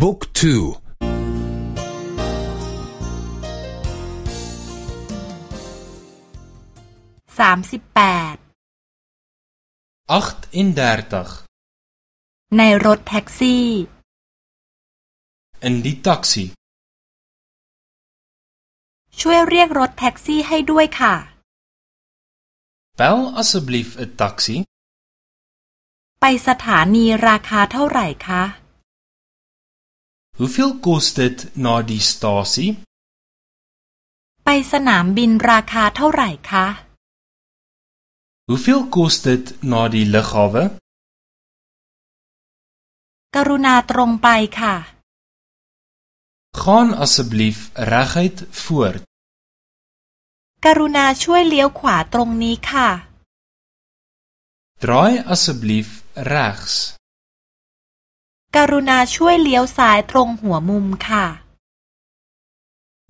บุ๊กทูสามสิบแปดในรถแท็กซี่ in die taxi ช่วยเรียกรถแท็กซี่ให้ด้วยค่ะ bel asseblief 'n taxi ไปสถานีราคาเท่าไหร่คะ Hoeveel kos dit na die stasie ไปสนามบินราคาเท่าไหร่คะ Hoeveel kos dit na die lughawe กรุณาตรงไปค่ะ Gaan asseblief reguit voort กรุณาช่วยเลี้ยวขวาตรงนี้ค่ะ Draai asseblief regs กรุณาช่วยเลี้ยวซ้ายตรงหัวมุมค่ะ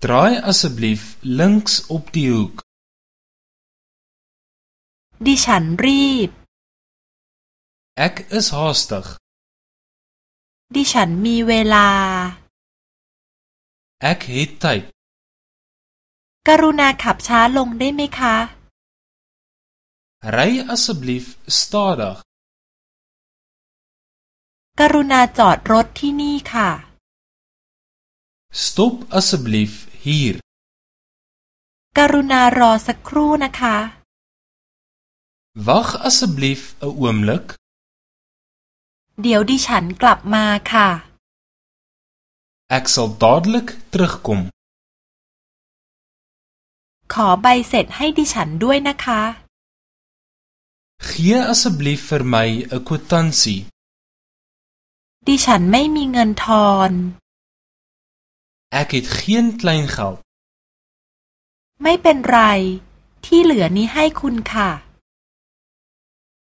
Draai asseblief links op die hoek ดิฉันรีบ Ek is haastig ดิฉันมีเวลา Ek het tyd กรุณาขับช้าลงได้ไหมคะ Ry asseblief stadig ก รุณาจอดรถที่นี่ค่ะ Stop asseblief hier กรุณารอสักครู่นะคะ Wag asseblief 'n oomblik เดี๋ยวดิฉันกลับมาค่ะ Ek sal dadelik terugkom ขอใบเสร็จให้ดิฉันด้วยนะคะ Gee asseblief vir my 'n kwitansie ดิฉันไม่มีเงินทอน Ek het geen kleingeld ไม่เป็นไร ที่เหลือนี้ให้คุณค่ะ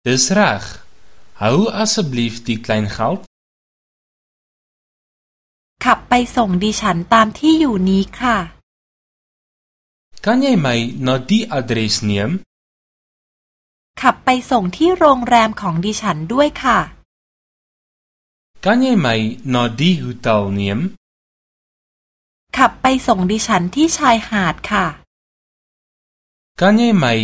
Dis reg Hou asseblief die kleingeld ขับไปส่งดิฉันตามที่อยู่นี้ค่ะ Kan jy my na die adres neem ขับไปส่งที่โรงแรมของดิฉันด้วยค่ะ Kan jy my na die hotel neem ขับไปส่งดิฉันที่ชายหาดค่ะ Kan jy my